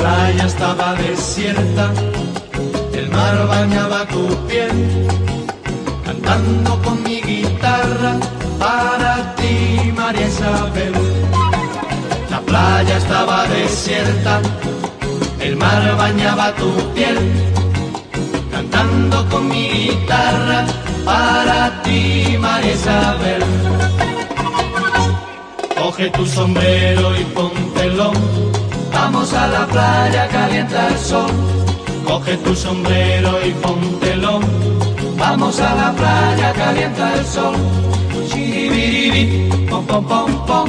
playa estaba desierta, el mar bañaba tu piel, cantando con mi guitarra para ti, María Isabel. La playa estaba desierta, el mar bañaba tu piel, cantando con mi guitarra para ti, María Isabel. Coge tu sombrero y póntelo, vamos a la playa, calienta el sol. Coge tu sombrero y póntelo, vamos a la playa, calienta el sol. Shiribiribi, pom pom pom pom,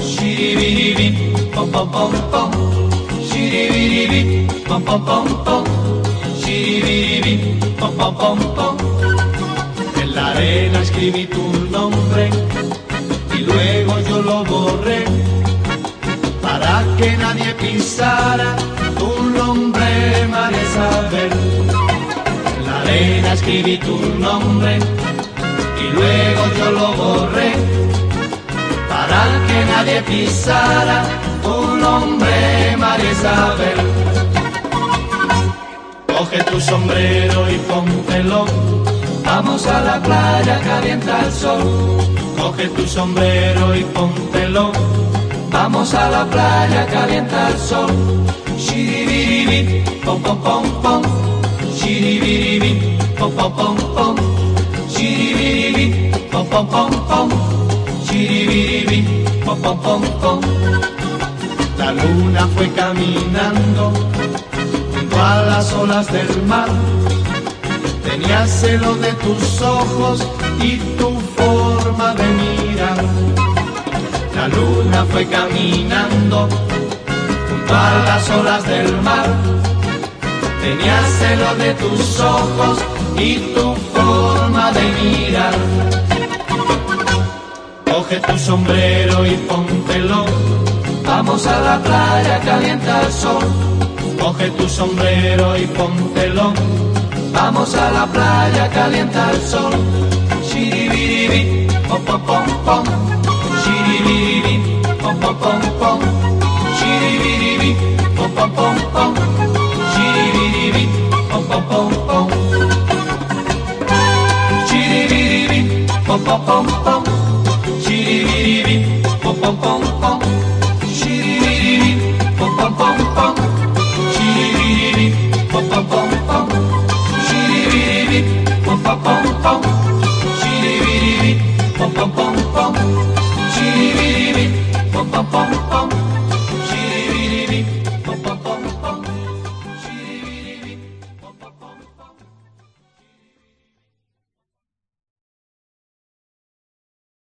shiribiribi, pom pom pom pom, shiribiribi, pom pom pom pom, shiribiribi, pom pom pom pom. En la arena escribí tu nombre y luego yo lo borré para que nadie pisara tu nombre, María Isabel. En la arena escribí tu nombre y luego yo lo borré para que nadie pisara tu nombre, María Isabel. Coge tu sombrero y póntelo, vamos a la playa, calienta el sol. Coge tu sombrero y póntelo, vamos a la playa, calienta el sol. Shiribiribi, pom pom pom pom, shiribiribi, pom pom pom pom, shiribiribi, pom pom pom pom, shiribiribi, pom pom pom pom. La luna fue caminando junto a las olas del mar. Tenía celo de tus ojos y tu fue caminando junto a las olas del mar. Tenía celo de tus ojos y tu forma de mirar. Coge tu sombrero y póntelo. Vamos a la playa, calienta el sol. Coge tu sombrero y póntelo. Vamos a la playa, calienta el sol. Shiribiribi, pom pom pom pom. Pom pom pom. Shiribiribi, pom pom pom pom. Shiribiribi, pom pom pom pom. Shiribiribi, pom pom pom pom. Shiribiribi, pom pom pom pom. Shiribiribi, pom pom pom pom. Shiribiribi, pom pom pom pom. Shiribiribi, pom pom pom pom. Shiribiribi, pom pom pom pom.